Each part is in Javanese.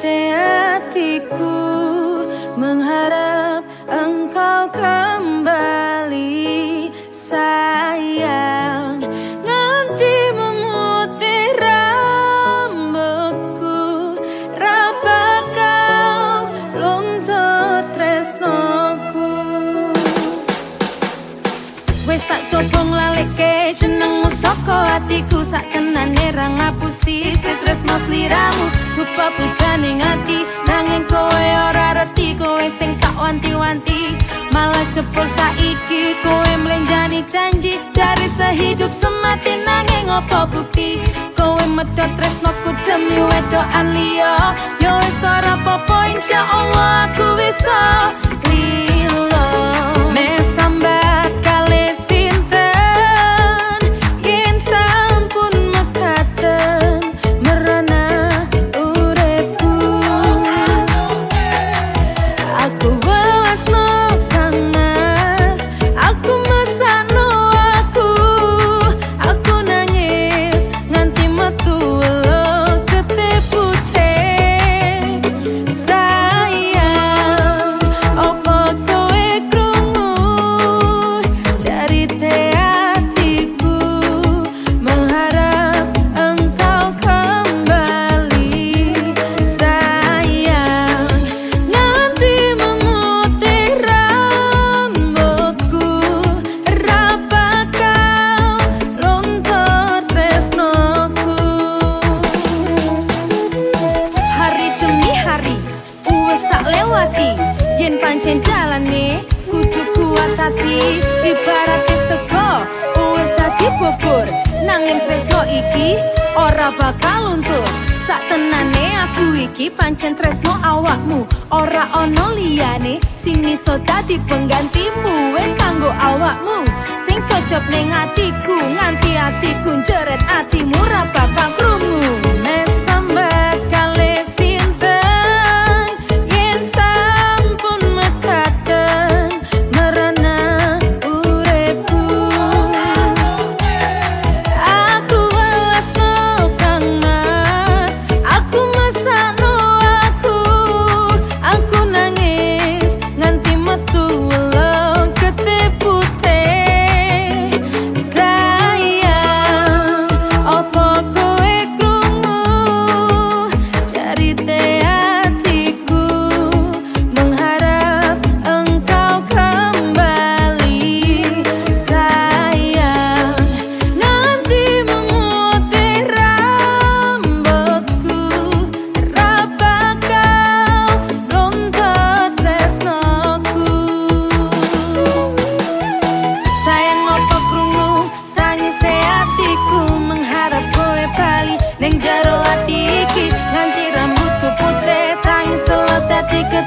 Cerita hatiku mengharap engkau kembali. Sayang Nanti memutih rambutku. Rapa kau luntur tresnoku? Wes tak coba nglalike jenengmu saka hatiku. Sak tenane ra ngapusi tresno sliramu Rupa pujane ngati nanging kowe ora reti kowe sing tak wanti-wanti. Malah cepul saiki kowe mlenjani janji cari sehidup semati nanging apa bukti? Kowe medhot tresnoku demi wedokan liya. Yo wis ora apa-apa insyaallah aku bisa ati ibarat sego wis dadi bubur. Nanging tresno iki ora bakal luntur. Sak tenane aku iki pancen tresno awakmu. Ora ana liyane sing iso dadi penggantimu. Wis kanggo awakmu sing cocok ning atiku. Nganti atiku jeret atimu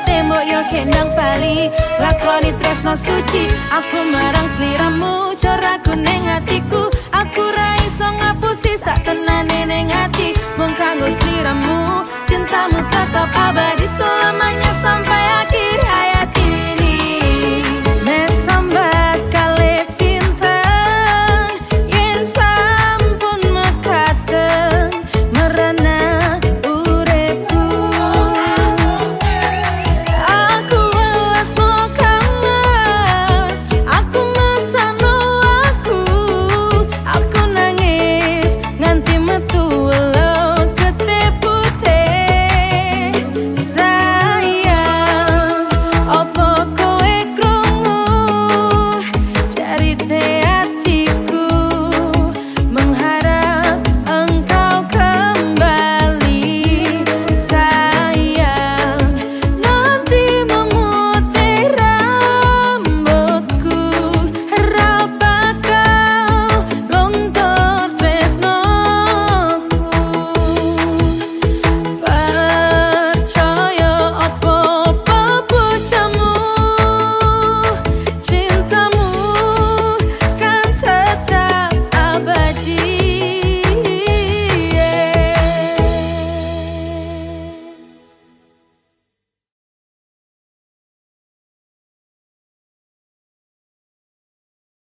ketemu yo kenang bali. Lakoni tresno suci aku marang sliramu coraku ning atiku aku ra iso ngapusi sak tenane ning ati mung kanggo sliramu cintamu tetap abadi